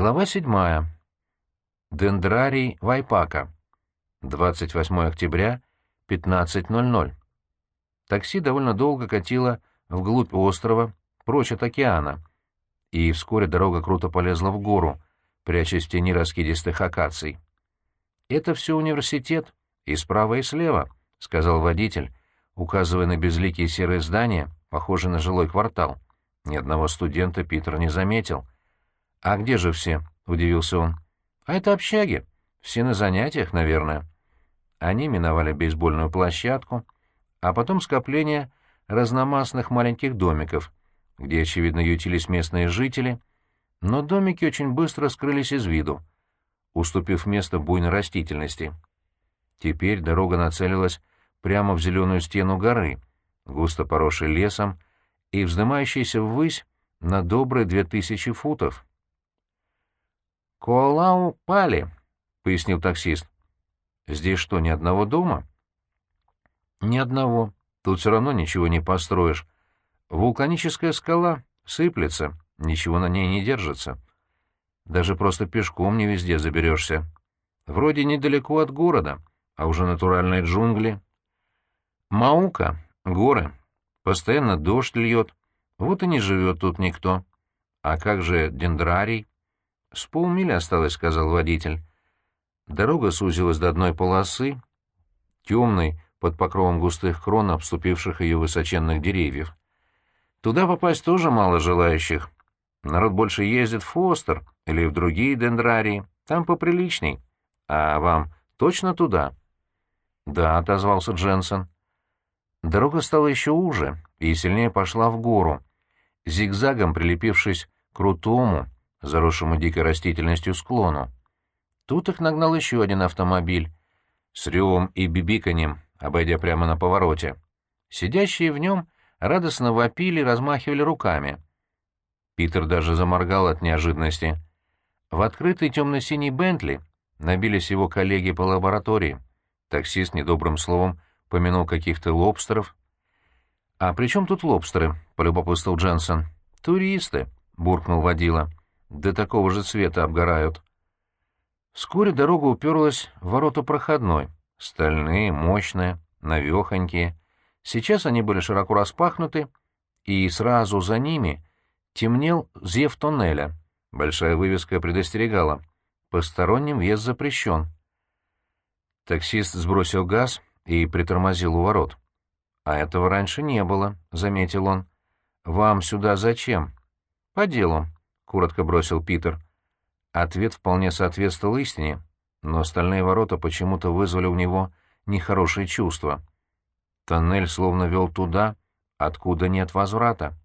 Глава 7. Дендрарий Вайпака. 28 октября, 15.00. Такси довольно долго катило вглубь острова, прочь от океана, и вскоре дорога круто полезла в гору, прячась в тени раскидистых акаций. «Это все университет, и справа, и слева», — сказал водитель, указывая на безликие серые здания, похожие на жилой квартал. Ни одного студента Питер не заметил — «А где же все?» — удивился он. «А это общаги. Все на занятиях, наверное». Они миновали бейсбольную площадку, а потом скопление разномастных маленьких домиков, где, очевидно, ютились местные жители, но домики очень быстро скрылись из виду, уступив место буйной растительности. Теперь дорога нацелилась прямо в зеленую стену горы, густо поросшей лесом и вздымающейся ввысь на добрые две тысячи футов. «Коалау пали», — пояснил таксист. «Здесь что, ни одного дома?» «Ни одного. Тут все равно ничего не построишь. Вулканическая скала сыплется, ничего на ней не держится. Даже просто пешком не везде заберешься. Вроде недалеко от города, а уже натуральные джунгли. Маука, горы. Постоянно дождь льет. Вот и не живет тут никто. А как же дендрарий?» «С полмили осталось», — сказал водитель. Дорога сузилась до одной полосы, темной, под покровом густых крон, обступивших ее высоченных деревьев. Туда попасть тоже мало желающих. Народ больше ездит в Фостер или в другие дендрарии, там поприличней. А вам точно туда? — Да, — отозвался Дженсен. Дорога стала еще уже и сильнее пошла в гору, зигзагом прилепившись к крутому, заросшему дикой растительностью склону. Тут их нагнал еще один автомобиль с ревом и бибиканьем, обойдя прямо на повороте. Сидящие в нем радостно вопили и размахивали руками. Питер даже заморгал от неожиданности. В открытый темно-синий Бентли набились его коллеги по лаборатории. Таксист недобрым словом помянул каких-то лобстеров. «А при чем тут лобстеры?» — полюбопытствовал Дженсен. «Туристы», — буркнул водила до такого же цвета обгорают. Вскоре дорога уперлась в ворота проходной, стальные, мощные, навехонькие. Сейчас они были широко распахнуты, и сразу за ними темнел зев тоннеля. Большая вывеска предостерегала. Посторонним въезд запрещен. Таксист сбросил газ и притормозил у ворот. «А этого раньше не было», — заметил он. «Вам сюда зачем?» «По делу», коротко бросил Питер. Ответ вполне соответствовал истине, но остальные ворота почему-то вызвали у него нехорошие чувства. Тоннель словно вел туда, откуда нет возврата.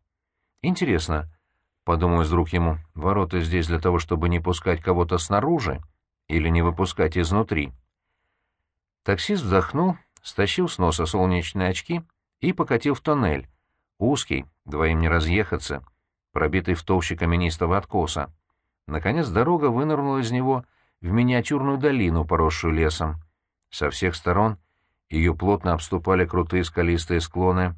Интересно, — подумаю вдруг ему, — ворота здесь для того, чтобы не пускать кого-то снаружи или не выпускать изнутри. Таксист вздохнул, стащил с носа солнечные очки и покатил в тоннель. Узкий, двоим не разъехаться — пробитый в толще каменистого откоса. Наконец дорога вынырнула из него в миниатюрную долину, поросшую лесом. Со всех сторон ее плотно обступали крутые скалистые склоны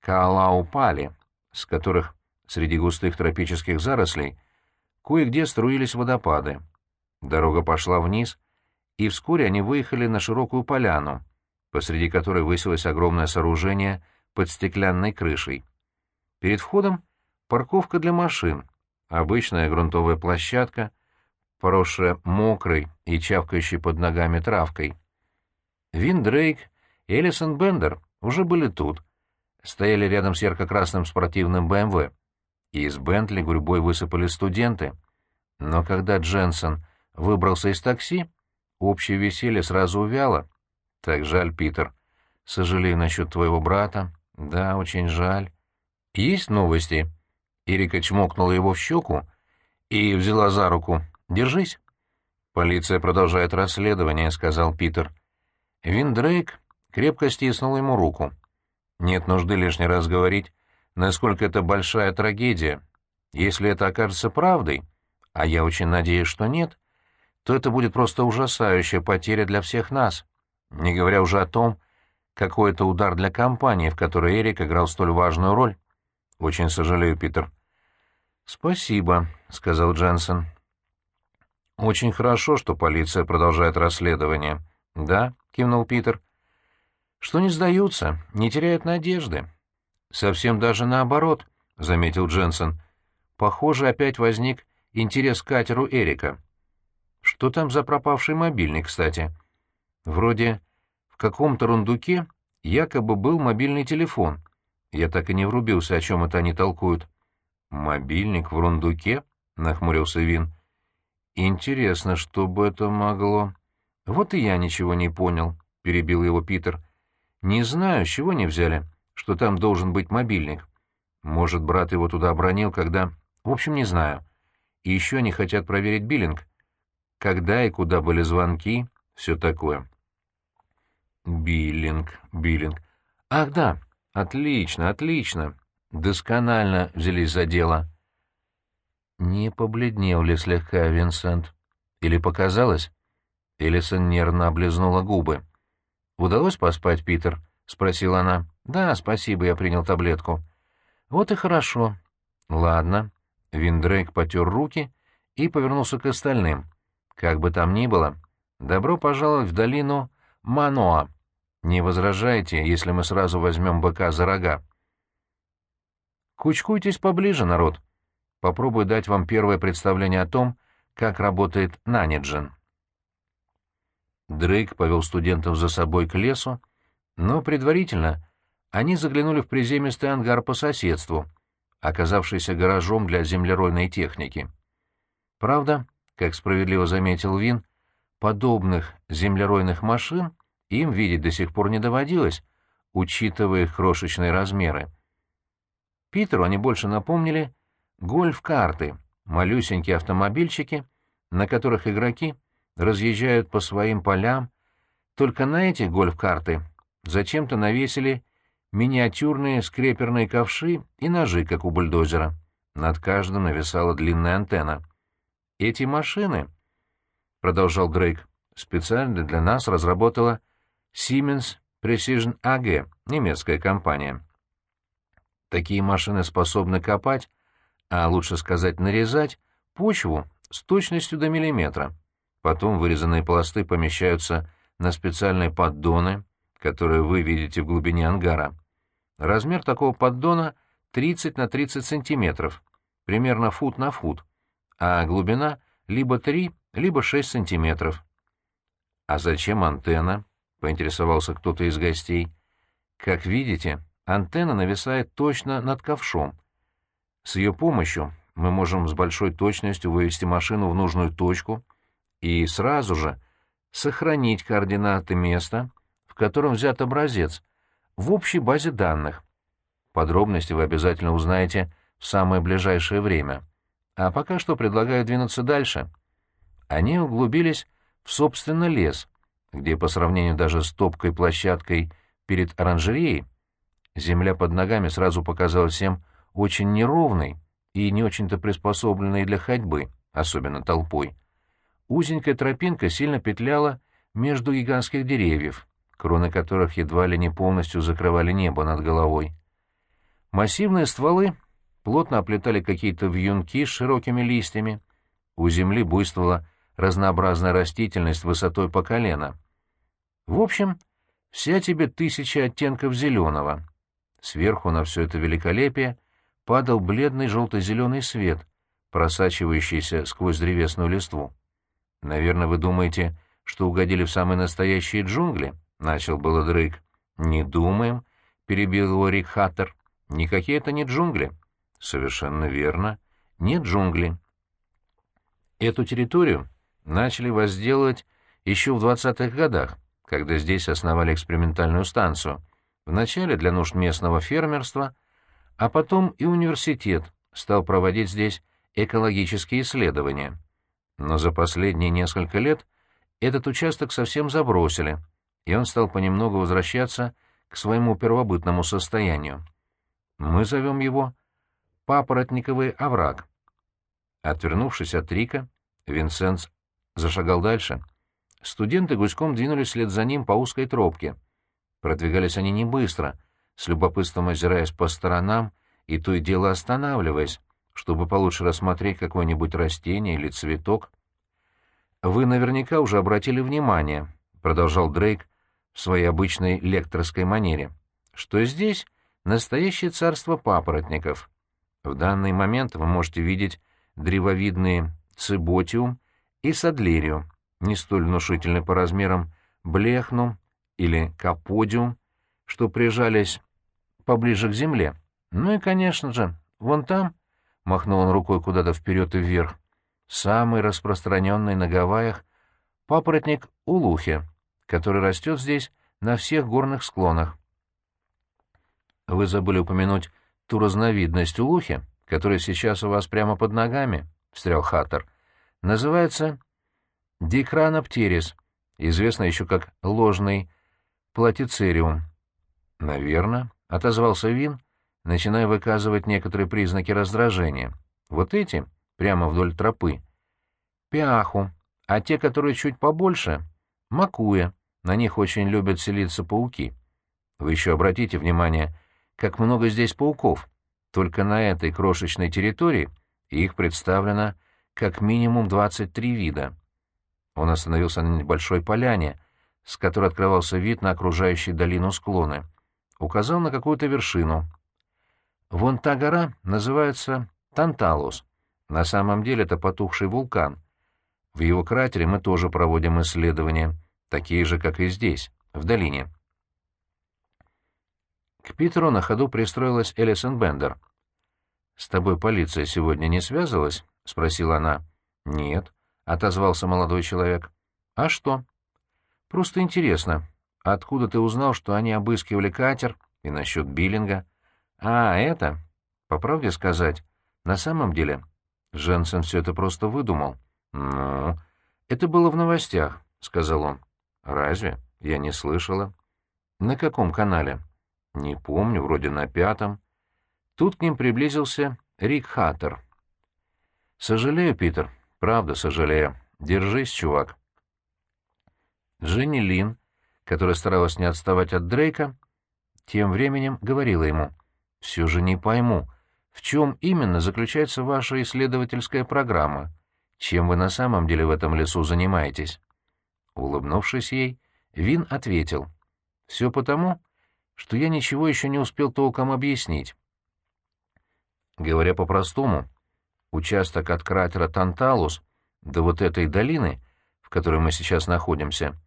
Каалаупали, с которых среди густых тропических зарослей кое-где струились водопады. Дорога пошла вниз, и вскоре они выехали на широкую поляну, посреди которой высилось огромное сооружение под стеклянной крышей. Перед входом Парковка для машин, обычная грунтовая площадка, поросшая мокрой и чавкающей под ногами травкой. Вин Дрейк и Элисон Бендер уже были тут, стояли рядом с ярко-красным спортивным БМВ, и из Бентли гурьбой высыпали студенты. Но когда Дженсен выбрался из такси, общее веселье сразу увяло. Так жаль, Питер. Сожалею насчет твоего брата. Да, очень жаль. Есть новости? Ирика чмокнула его в щеку и взяла за руку. «Держись». «Полиция продолжает расследование», — сказал Питер. Вин Дрейк крепко стиснул ему руку. «Нет нужды лишний раз говорить, насколько это большая трагедия. Если это окажется правдой, а я очень надеюсь, что нет, то это будет просто ужасающая потеря для всех нас, не говоря уже о том, какой это удар для компании, в которой Эрик играл столь важную роль. Очень сожалею, Питер. «Спасибо», — сказал Дженсен. «Очень хорошо, что полиция продолжает расследование». «Да», — кивнул Питер. «Что не сдаются, не теряют надежды». «Совсем даже наоборот», — заметил Дженсен. «Похоже, опять возник интерес к катеру Эрика». «Что там за пропавший мобильник, кстати?» «Вроде в каком-то рундуке якобы был мобильный телефон. Я так и не врубился, о чем это они толкуют». «Мобильник в рундуке?» — нахмурился Вин. «Интересно, что бы это могло...» «Вот и я ничего не понял», — перебил его Питер. «Не знаю, с чего не взяли, что там должен быть мобильник. Может, брат его туда обронил, когда... В общем, не знаю. И еще они хотят проверить биллинг. Когда и куда были звонки, все такое». «Биллинг, биллинг. Ах, да, отлично, отлично. Досконально взялись за дело». Не побледнел ли слегка Винсент? Или показалось? Элисон нервно облизнула губы. «Удалось поспать, Питер?» — спросила она. «Да, спасибо, я принял таблетку». «Вот и хорошо». «Ладно». Виндрейк потер руки и повернулся к остальным. «Как бы там ни было, добро пожаловать в долину Маноа. Не возражайте, если мы сразу возьмем быка за рога». «Кучкуйтесь поближе, народ», попробую дать вам первое представление о том, как работает Наниджен. Дрейк повел студентов за собой к лесу, но предварительно они заглянули в приземистый ангар по соседству, оказавшийся гаражом для землеройной техники. Правда, как справедливо заметил Вин, подобных землеройных машин им видеть до сих пор не доводилось, учитывая их крошечные размеры. Питеру они больше напомнили Гольф-карты — малюсенькие автомобильчики, на которых игроки разъезжают по своим полям. Только на эти гольф-карты зачем-то навесили миниатюрные скреперные ковши и ножи, как у бульдозера. Над каждым нависала длинная антенна. «Эти машины», — продолжал Дрейк, — «специально для нас разработала Siemens Precision AG, немецкая компания. Такие машины способны копать а лучше сказать нарезать, почву с точностью до миллиметра. Потом вырезанные пласты помещаются на специальные поддоны, которые вы видите в глубине ангара. Размер такого поддона 30 на 30 сантиметров, примерно фут на фут, а глубина либо 3, либо 6 сантиметров. «А зачем антенна?» — поинтересовался кто-то из гостей. «Как видите, антенна нависает точно над ковшом, с ее помощью мы можем с большой точностью вывести машину в нужную точку и сразу же сохранить координаты места, в котором взят образец, в общей базе данных. Подробности вы обязательно узнаете в самое ближайшее время. А пока что предлагаю двинуться дальше. Они углубились в, собственно, лес, где по сравнению даже с топкой площадкой перед оранжереей земля под ногами сразу показалась всем очень неровный и не очень-то приспособленный для ходьбы, особенно толпой. Узенькая тропинка сильно петляла между гигантских деревьев, кроны которых едва ли не полностью закрывали небо над головой. Массивные стволы плотно оплетали какие-то вьюнки с широкими листьями. У земли буйствовала разнообразная растительность высотой по колено. В общем, вся тебе тысяча оттенков зеленого. Сверху на все это великолепие падал бледный желто-зеленый свет, просачивающийся сквозь древесную листву. «Наверное, вы думаете, что угодили в самые настоящие джунгли?» — начал было Дрейк. «Не думаем», — перебил его Рик Хаттер. «Никакие это не джунгли». «Совершенно верно. Не джунгли». Эту территорию начали возделывать еще в 20-х годах, когда здесь основали экспериментальную станцию. Вначале для нужд местного фермерства — а потом и университет стал проводить здесь экологические исследования. Но за последние несколько лет этот участок совсем забросили, и он стал понемногу возвращаться к своему первобытному состоянию. Мы зовем его «папоротниковый овраг». Отвернувшись от Рика, Винсент зашагал дальше. Студенты гуськом двинулись вслед за ним по узкой тропке. Продвигались они не быстро — с любопытством озираясь по сторонам и то и дело останавливаясь, чтобы получше рассмотреть какое-нибудь растение или цветок. «Вы наверняка уже обратили внимание», — продолжал Дрейк в своей обычной лекторской манере, «что здесь настоящее царство папоротников. В данный момент вы можете видеть древовидные циботиум и садлерию, не столь внушительны по размерам блехну или каподиум, что прижались поближе к земле. Ну и, конечно же, вон там, — махнул он рукой куда-то вперед и вверх, — самый распространенный на Гавайях папоротник улухи, который растет здесь на всех горных склонах. Вы забыли упомянуть ту разновидность улухи, которая сейчас у вас прямо под ногами, — встрял Хаттер. Называется дикраноптерис, известно еще как ложный платицериум. — Наверно, — отозвался Вин, начиная выказывать некоторые признаки раздражения. — Вот эти, прямо вдоль тропы. Пиаху, а те, которые чуть побольше — макуя, на них очень любят селиться пауки. Вы еще обратите внимание, как много здесь пауков. Только на этой крошечной территории их представлено как минимум 23 вида. Он остановился на небольшой поляне, с которой открывался вид на окружающие долину склоны. Указал на какую-то вершину. Вон та гора называется Танталус. На самом деле это потухший вулкан. В его кратере мы тоже проводим исследования, такие же, как и здесь, в долине. К Питеру на ходу пристроилась Элисон Бендер. «С тобой полиция сегодня не связывалась?» — спросила она. «Нет», — отозвался молодой человек. «А что?» «Просто интересно, откуда ты узнал, что они обыскивали катер и насчет биллинга?» «А, это?» «По правде сказать, на самом деле Женсен все это просто выдумал». «Ну, это было в новостях», — сказал он. «Разве? Я не слышала». «На каком канале?» «Не помню, вроде на пятом». Тут к ним приблизился Рик Хаттер. «Сожалею, Питер, правда сожалею. Держись, чувак». Дженни Лин, которая старалась не отставать от Дрейка, тем временем говорила ему, «Все же не пойму, в чем именно заключается ваша исследовательская программа? Чем вы на самом деле в этом лесу занимаетесь?» Улыбнувшись ей, Вин ответил, «Все потому, что я ничего еще не успел толком объяснить. Говоря по-простому, участок от кратера Танталус до вот этой долины, в которой мы сейчас находимся,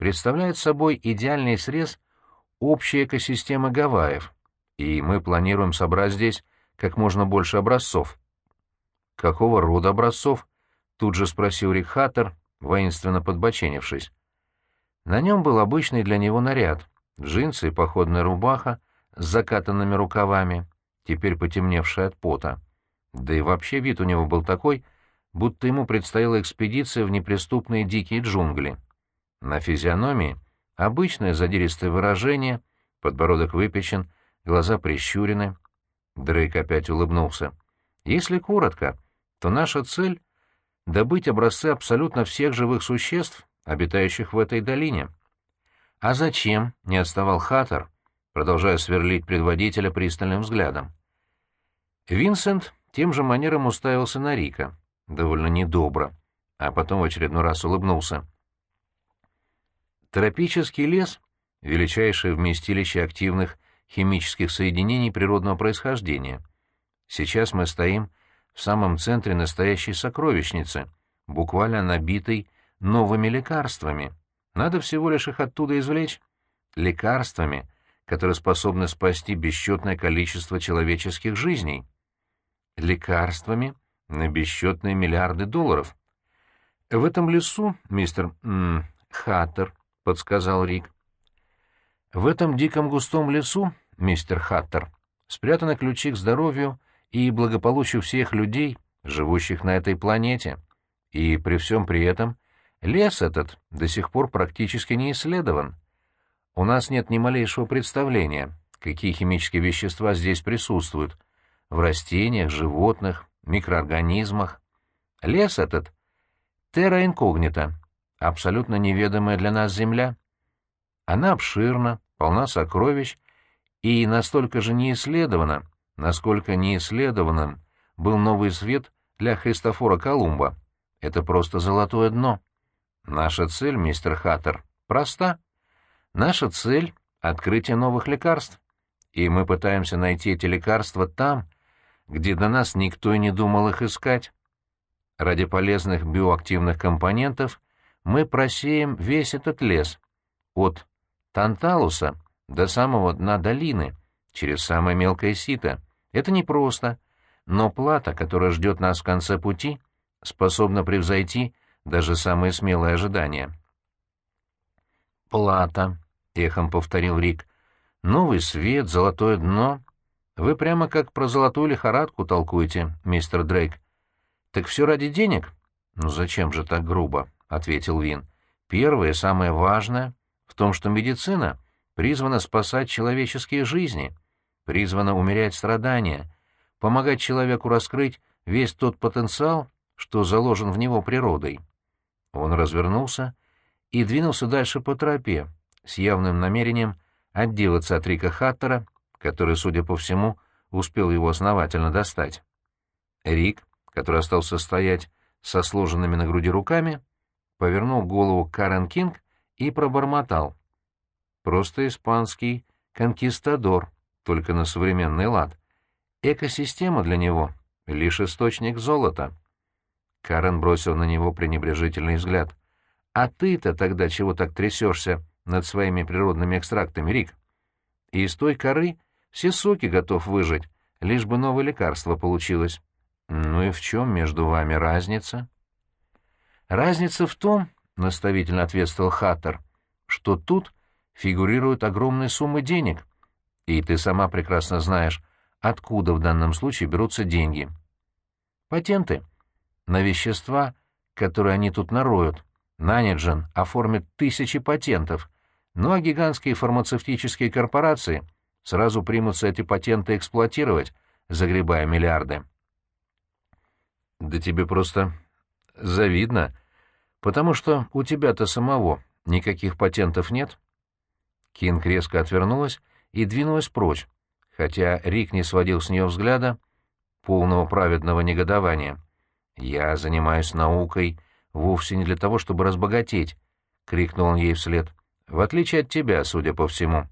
представляет собой идеальный срез общей экосистемы Гавайев, и мы планируем собрать здесь как можно больше образцов. «Какого рода образцов?» — тут же спросил Рик Хаттер, воинственно подбоченившись. На нем был обычный для него наряд, джинсы и походная рубаха с закатанными рукавами, теперь потемневшая от пота. Да и вообще вид у него был такой, будто ему предстояла экспедиция в неприступные дикие джунгли. На физиономии обычное задиристое выражение, подбородок выпечен, глаза прищурены. Дрейк опять улыбнулся. Если коротко, то наша цель — добыть образцы абсолютно всех живых существ, обитающих в этой долине. «А зачем?» — не отставал Хаттер, продолжая сверлить предводителя пристальным взглядом. Винсент тем же манером уставился на Рика, довольно недобро, а потом в очередной раз улыбнулся. Тропический лес — величайшее вместилище активных химических соединений природного происхождения. Сейчас мы стоим в самом центре настоящей сокровищницы, буквально набитой новыми лекарствами — надо всего лишь их оттуда извлечь. Лекарствами, которые способны спасти бесчетное количество человеческих жизней. Лекарствами на бесчетные миллиарды долларов. В этом лесу, мистер м, Хаттер, — подсказал Рик. В этом диком густом лесу, мистер Хаттер, спрятаны ключи к здоровью и благополучию всех людей, живущих на этой планете. И при всем при этом Лес этот до сих пор практически не исследован. У нас нет ни малейшего представления, какие химические вещества здесь присутствуют в растениях, животных, микроорганизмах. Лес этот — терра инкогнита, абсолютно неведомая для нас Земля. Она обширна, полна сокровищ и настолько же не исследована, насколько неисследованным был новый свет для Христофора Колумба. — это просто золотое дно. Наша цель, мистер Хаттер, проста. Наша цель — открытие новых лекарств. И мы пытаемся найти эти лекарства там, где до нас никто и не думал их искать. Ради полезных биоактивных компонентов мы просеем весь этот лес, от Танталуса до самого дна долины, через самое мелкое сито. Это непросто, но плата, которая ждет нас в конце пути, способна превзойти даже самые смелые ожидания. «Плата», — эхом повторил Рик. «Новый свет, золотое дно. Вы прямо как про золотую лихорадку толкуете, мистер Дрейк. Так все ради денег?» «Ну зачем же так грубо?» — ответил Вин. «Первое, самое важное в том, что медицина призвана спасать человеческие жизни, призвана умерять страдания, помогать человеку раскрыть весь тот потенциал, что заложен в него природой. Он развернулся и двинулся дальше по тропе, с явным намерением отделаться от Рика Хаттера, который, судя по всему, успел его основательно достать. Рик, который остался стоять со сложенными на груди руками, повернул голову Карен Кинг и пробормотал. Просто испанский конкистадор, только на современный лад. Экосистема для него — лишь источник золота. Карен бросил на него пренебрежительный взгляд. «А ты-то тогда чего так трясешься над своими природными экстрактами, Рик? И из той коры все соки готов выжать, лишь бы новое лекарство получилось. Ну и в чем между вами разница?» «Разница в том, — наставительно ответствовал Хаттер, — что тут фигурируют огромные суммы денег, и ты сама прекрасно знаешь, откуда в данном случае берутся деньги. Патенты на вещества, которые они тут нароют. Наниджен оформит тысячи патентов, ну а гигантские фармацевтические корпорации сразу примутся эти патенты эксплуатировать, загребая миллиарды. Да тебе просто завидно, потому что у тебя-то самого никаких патентов нет. Кинг резко отвернулась и двинулась прочь, хотя Рик не сводил с нее взгляда, полного праведного негодования. «Я занимаюсь наукой вовсе не для того, чтобы разбогатеть», — крикнул он ей вслед, — «в отличие от тебя, судя по всему».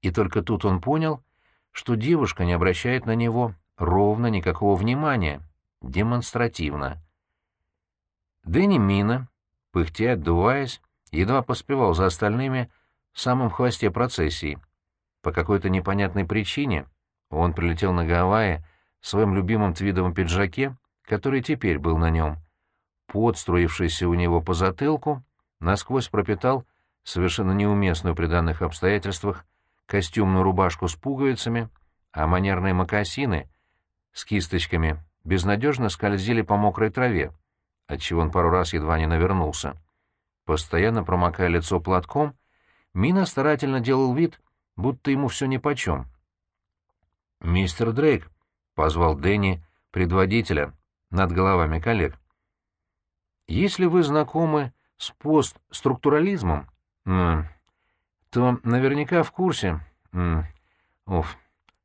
И только тут он понял, что девушка не обращает на него ровно никакого внимания, демонстративно. Дэнни Мина, пыхтя, отдуваясь, едва поспевал за остальными в самом хвосте процессии. По какой-то непонятной причине он прилетел на Гавайи в своем любимом твидовом пиджаке, который теперь был на нем. Пот, струившийся у него по затылку, насквозь пропитал совершенно неуместную при данных обстоятельствах костюмную рубашку с пуговицами, а манерные мокасины с кисточками безнадежно скользили по мокрой траве, отчего он пару раз едва не навернулся. Постоянно промокая лицо платком, Мина старательно делал вид, будто ему все нипочем. «Мистер Дрейк», — позвал Дэнни, предводителя, над головами коллег. «Если вы знакомы с постструктурализмом, то наверняка в курсе, оф,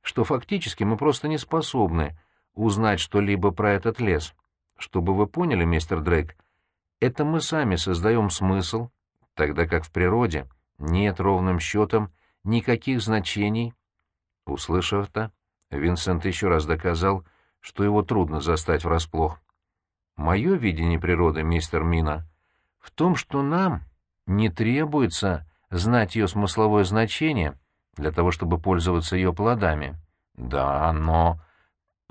что фактически мы просто не способны узнать что-либо про этот лес. Чтобы вы поняли, мистер Дрейк, это мы сами создаем смысл, тогда как в природе нет ровным счетом никаких значений. Услышав это, Винсент еще раз доказал, что его трудно застать врасплох. Мое видение природы, мистер Мина, в том, что нам не требуется знать ее смысловое значение для того, чтобы пользоваться ее плодами. Да, но... —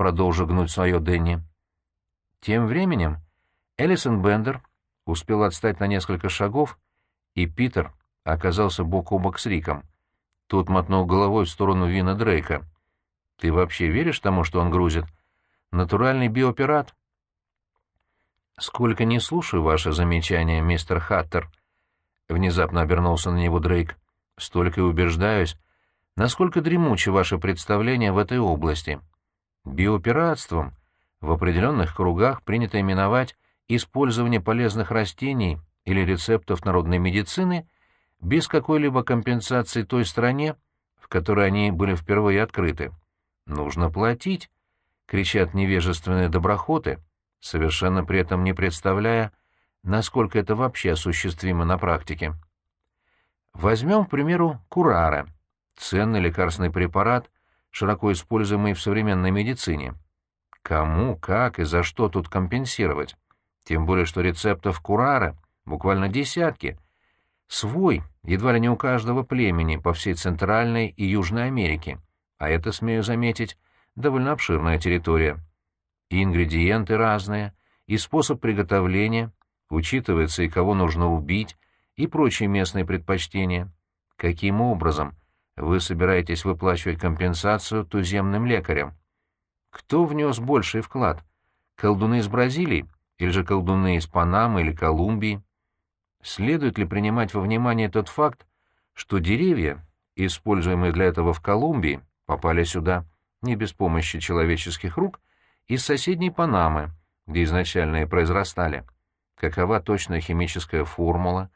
продолжил гнуть свое Дэнни. Тем временем Элисон Бендер успел отстать на несколько шагов, и Питер оказался бок о бок с Риком. Тот мотнул головой в сторону Вина Дрейка. «Ты вообще веришь тому, что он грузит? Натуральный биопират?» «Сколько не слушаю ваше замечание, мистер Хаттер», — внезапно обернулся на него Дрейк, — «столько и убеждаюсь, насколько дремуче ваше представление в этой области. Биопиратством в определенных кругах принято именовать использование полезных растений или рецептов народной медицины без какой-либо компенсации той стране, в которой они были впервые открыты. «Нужно платить!» — кричат невежественные доброхоты, совершенно при этом не представляя, насколько это вообще осуществимо на практике. Возьмем, к примеру, курара, ценный лекарственный препарат, широко используемый в современной медицине. Кому, как и за что тут компенсировать? Тем более, что рецептов курара буквально десятки. Свой, едва ли не у каждого племени по всей Центральной и Южной Америке. А это, смею заметить, довольно обширная территория. И ингредиенты разные, и способ приготовления, учитывается и кого нужно убить, и прочие местные предпочтения. Каким образом вы собираетесь выплачивать компенсацию туземным лекарям? Кто внес больший вклад? Колдуны из Бразилии или же колдуны из Панамы или Колумбии? Следует ли принимать во внимание тот факт, что деревья, используемые для этого в Колумбии, попали сюда не без помощи человеческих рук из соседней Панамы, где изначально и произрастали? Какова точная химическая формула?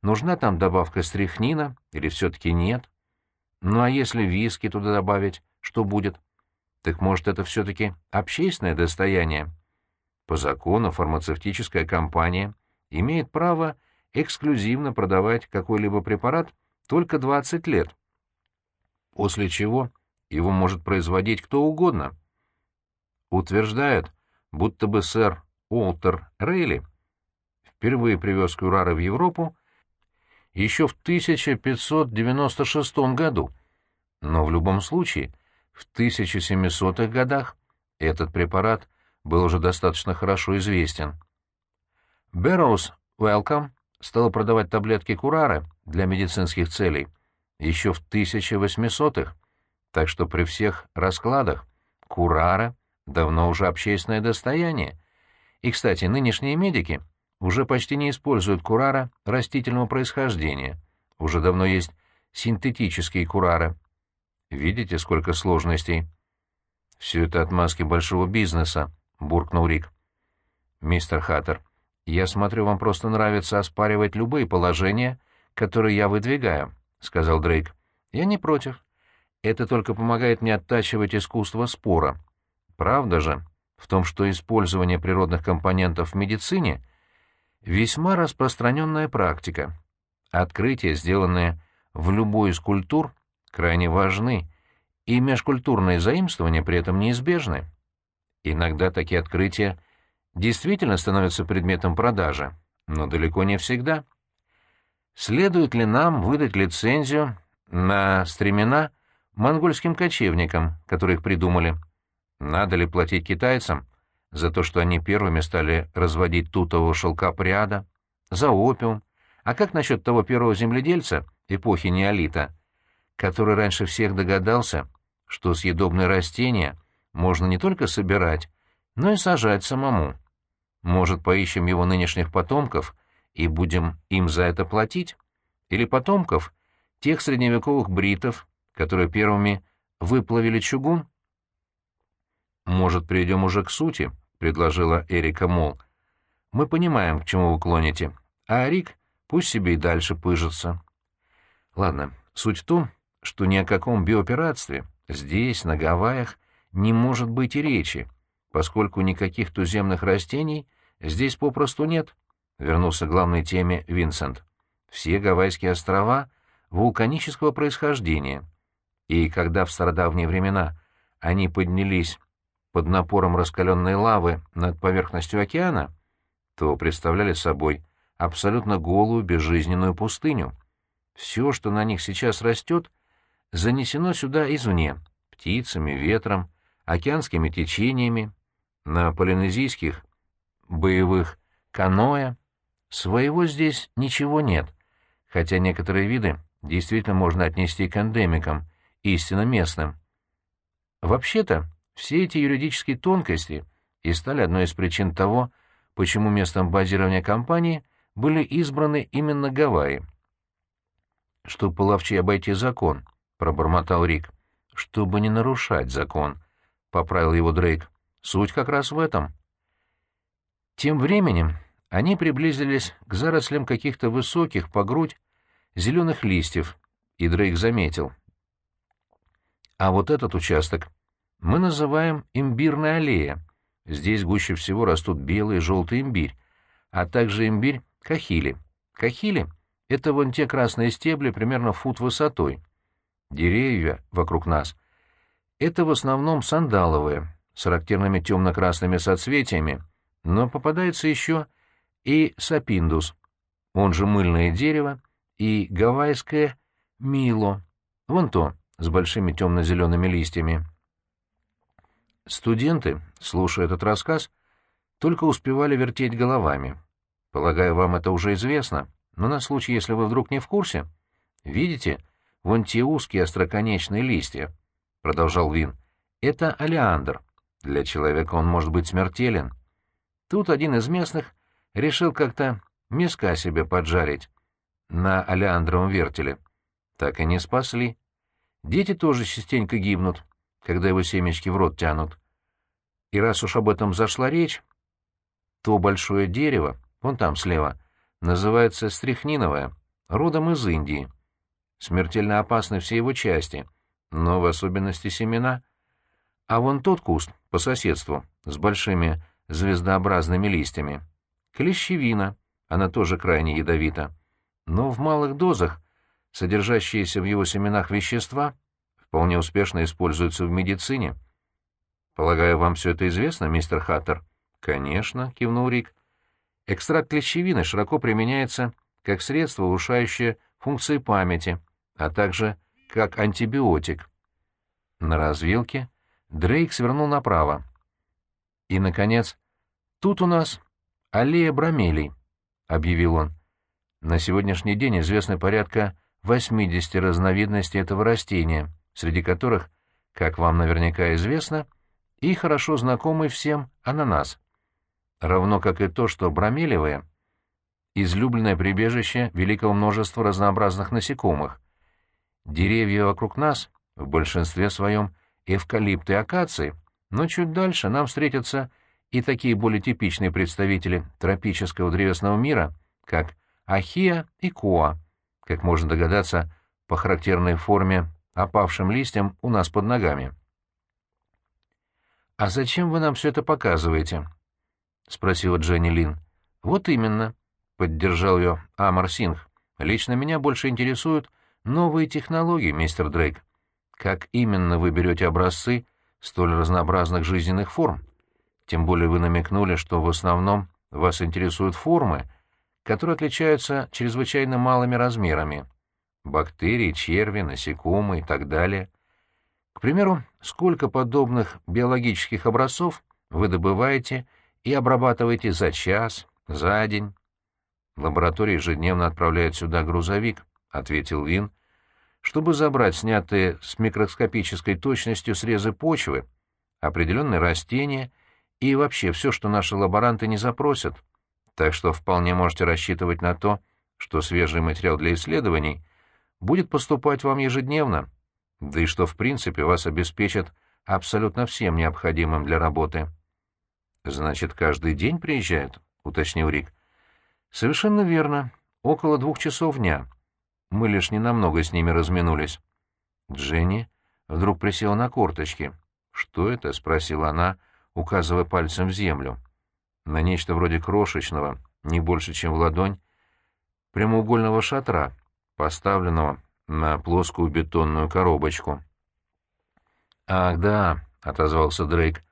Нужна там добавка стрихнина или все-таки нет? Ну а если виски туда добавить, что будет? Так может, это все-таки общественное достояние? По закону фармацевтическая компания имеет право эксклюзивно продавать какой-либо препарат только 20 лет, после чего его может производить кто угодно. Утверждает, будто бы сэр Уолтер Рейли впервые привез кюрары в Европу еще в 1596 году, но в любом случае в 1700-х годах этот препарат был уже достаточно хорошо известен. Barrows Welcome стала продавать таблетки Курара для медицинских целей еще в 1800-х, так что при всех раскладах Курара давно уже общественное достояние. И, кстати, нынешние медики уже почти не используют курара растительного происхождения. Уже давно есть синтетические курары. Видите, сколько сложностей? Все это отмазки большого бизнеса, буркнул Рик. Мистер Хаттер, я смотрю, вам просто нравится оспаривать любые положения, которые я выдвигаю, сказал Дрейк. Я не против. Это только помогает мне оттачивать искусство спора. Правда же в том, что использование природных компонентов в медицине — Весьма распространенная практика. Открытия, сделанные в любой из культур, крайне важны, и межкультурные заимствования при этом неизбежны. Иногда такие открытия действительно становятся предметом продажи, но далеко не всегда. Следует ли нам выдать лицензию на стремена монгольским кочевникам, которые их придумали? Надо ли платить китайцам за то, что они первыми стали разводить тутового шелкопряда, за опиум. А как насчет того первого земледельца эпохи неолита, который раньше всех догадался, что съедобные растения можно не только собирать, но и сажать самому? Может, поищем его нынешних потомков и будем им за это платить? Или потомков тех средневековых бритов, которые первыми выплавили чугун? «Может, перейдем уже к сути?» — предложила Эрика Мол. «Мы понимаем, к чему вы клоните, а Рик пусть себе и дальше пыжится». «Ладно, суть в том, что ни о каком биоператстве здесь, на Гавайях, не может быть и речи, поскольку никаких туземных растений здесь попросту нет», — вернулся к главной теме Винсент. «Все Гавайские острова вулканического происхождения, и когда в стародавние времена они поднялись под напором раскаленной лавы над поверхностью океана, то представляли собой абсолютно голую безжизненную пустыню. Все, что на них сейчас растет, занесено сюда извне — птицами, ветром, океанскими течениями, на полинезийских боевых каноэ. Своего здесь ничего нет, хотя некоторые виды действительно можно отнести к эндемикам, истинно местным. Вообще-то, все эти юридические тонкости и стали одной из причин того, почему местом базирования компании были избраны именно Гавайи. «Чтобы половче обойти закон», — пробормотал Рик. «Чтобы не нарушать закон», — поправил его Дрейк. «Суть как раз в этом». Тем временем они приблизились к зарослям каких-то высоких по грудь зеленых листьев, и Дрейк заметил. «А вот этот участок мы называем имбирная аллея. здесь гуще всего растут белый и желтый имбирь, а также имбирь кахили. Кахили — это вон те красные стебли примерно фут высотой. Деревья вокруг нас — это в основном сандаловые, с характерными темно-красными соцветиями, но попадается еще и сапиндус, он же мыльное дерево, и гавайское мило, вон то, с большими темно-зелеными листьями. Студенты, слушая этот рассказ, только успевали вертеть головами. Полагаю, вам это уже известно, но на случай, если вы вдруг не в курсе. Видите, вон те узкие остроконечные листья, — продолжал Вин. Это олеандр. Для человека он может быть смертелен. Тут один из местных решил как-то миска себе поджарить на олеандровом вертеле. Так и не спасли. Дети тоже частенько гибнут, когда его семечки в рот тянут. И раз уж об этом зашла речь, то большое дерево, вон там слева, называется стрихниновое, родом из Индии. Смертельно опасны все его части, но в особенности семена. А вон тот куст, по соседству, с большими звездообразными листьями. Клещевина, она тоже крайне ядовита. Но в малых дозах содержащиеся в его семенах вещества вполне успешно используются в медицине. Полагаю, вам все это известно, мистер Хаттер? Конечно, кивнул Рик. Экстракт клещевины широко применяется как средство, улучшающее функции памяти, а также как антибиотик. На развилке Дрейк свернул направо. И, наконец, тут у нас аллея бромелей, — объявил он. На сегодняшний день известно порядка 80 разновидностей этого растения, среди которых, как вам наверняка известно, и хорошо знакомый всем ананас. Равно как и то, что бромелевые — излюбленное прибежище великого множества разнообразных насекомых. Деревья вокруг нас, в большинстве своем, эвкалипты и акации, но чуть дальше нам встретятся и такие более типичные представители тропического древесного мира, как ахия и коа, как можно догадаться по характерной форме опавшим листьям у нас под ногами. «А зачем вы нам все это показываете?» — спросила Дженни Лин. «Вот именно», — поддержал ее Амар Сингх. «Лично меня больше интересуют новые технологии, мистер Дрейк. Как именно вы берете образцы столь разнообразных жизненных форм? Тем более вы намекнули, что в основном вас интересуют формы, которые отличаются чрезвычайно малыми размерами. Бактерии, черви, насекомые и так далее. К примеру, сколько подобных биологических образцов вы добываете и обрабатываете за час, за день? Лаборатория ежедневно отправляет сюда грузовик, — ответил Вин, чтобы забрать снятые с микроскопической точностью срезы почвы, определенные растения и вообще все, что наши лаборанты не запросят. Так что вполне можете рассчитывать на то, что свежий материал для исследований будет поступать вам ежедневно, да и что в принципе вас обеспечат абсолютно всем необходимым для работы. «Значит, каждый день приезжают?» — уточнил Рик. «Совершенно верно. Около двух часов дня. Мы лишь ненамного с ними разминулись. Дженни вдруг присела на корточки. «Что это?» — спросила она, указывая пальцем в землю. На нечто вроде крошечного, не больше, чем в ладонь, прямоугольного шатра, поставленного на плоскую бетонную коробочку. «Ах, да», — отозвался Дрейк.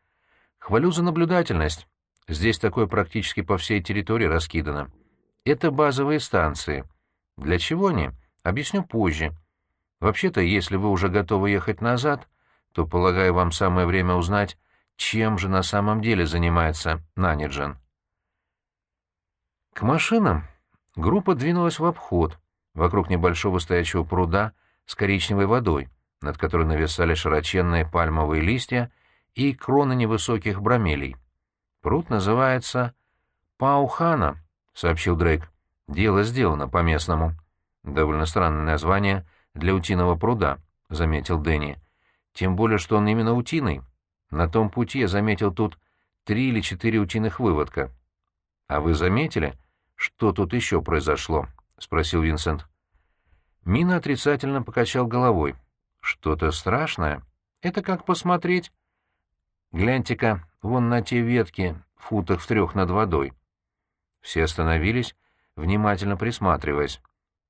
«Хвалю за наблюдательность. Здесь такое практически по всей территории раскидано. Это базовые станции. Для чего они?» Объясню позже. Вообще-то, если вы уже готовы ехать назад, то, полагаю, вам самое время узнать, чем же на самом деле занимается Наниджен. К машинам группа двинулась в обход, вокруг небольшого стоячего пруда с коричневой водой, над которой нависали широченные пальмовые листья и кроны невысоких бромелей. Пруд называется Паухана, — сообщил Дрейк. Дело сделано по-местному. «Довольно странное название для утиного пруда», — заметил Дэнни. «Тем более, что он именно утиный. На том пути я заметил тут три или четыре утиных выводка». «А вы заметили, что тут еще произошло?» — спросил Винсент. Мина отрицательно покачал головой. «Что-то страшное? Это как посмотреть?» Гляньте-ка, вон на те ветки, футах в трех над водой». Все остановились, внимательно присматриваясь.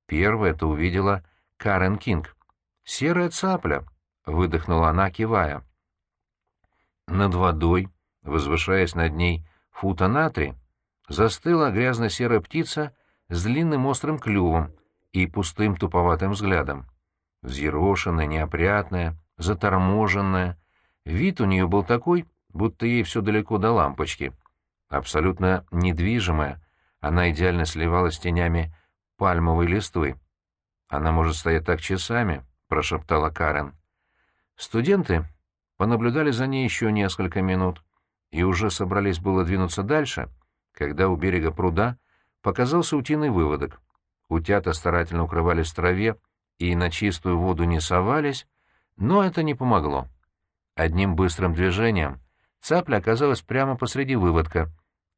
Первая это увидела Карен Кинг. «Серая цапля», — выдохнула она, кивая. Над водой, возвышаясь над ней фута на застыла грязно-серая птица с длинным острым клювом и пустым туповатым взглядом. Взъерошенная, неопрятная, заторможенная. Вид у нее был такой, будто ей все далеко до лампочки. Абсолютно недвижимая, она идеально сливалась с тенями пальмовой листвы. «Она может стоять так часами», — прошептала Карен. Студенты понаблюдали за ней еще несколько минут и уже собрались было двинуться дальше, когда у берега пруда показался утиный выводок. Утята старательно укрывались в траве и на чистую воду не совались, но это не помогло. Одним быстрым движением цапля оказалась прямо посреди выводка,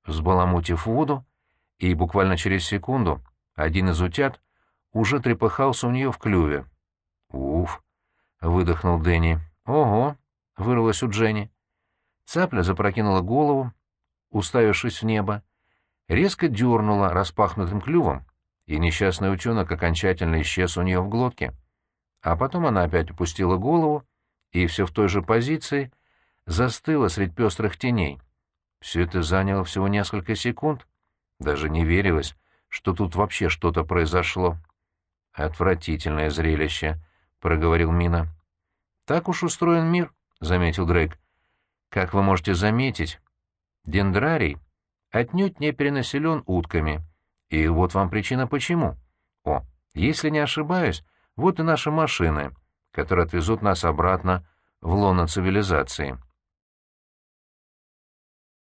взбаламутив воду, и буквально через секунду один из утят уже трепыхался у нее в клюве. «Уф!» — выдохнул Дэнни. «Ого!» — вырвалось у Дженни. Цапля запрокинула голову, уставившись в небо, резко дернула распахнутым клювом, и несчастный утенок окончательно исчез у нее в глотке. А потом она опять опустила голову и все в той же позиции застыла средь пестрых теней. Все это заняло всего несколько секунд. Даже не верилось, что тут вообще что-то произошло. «Отвратительное зрелище», — проговорил Мина. «Так уж устроен мир», — заметил Дрейк. «Как вы можете заметить, дендрарий отнюдь не перенаселен утками. И вот вам причина почему. О, если не ошибаюсь, вот и наши машины, которые отвезут нас обратно в лоно цивилизации».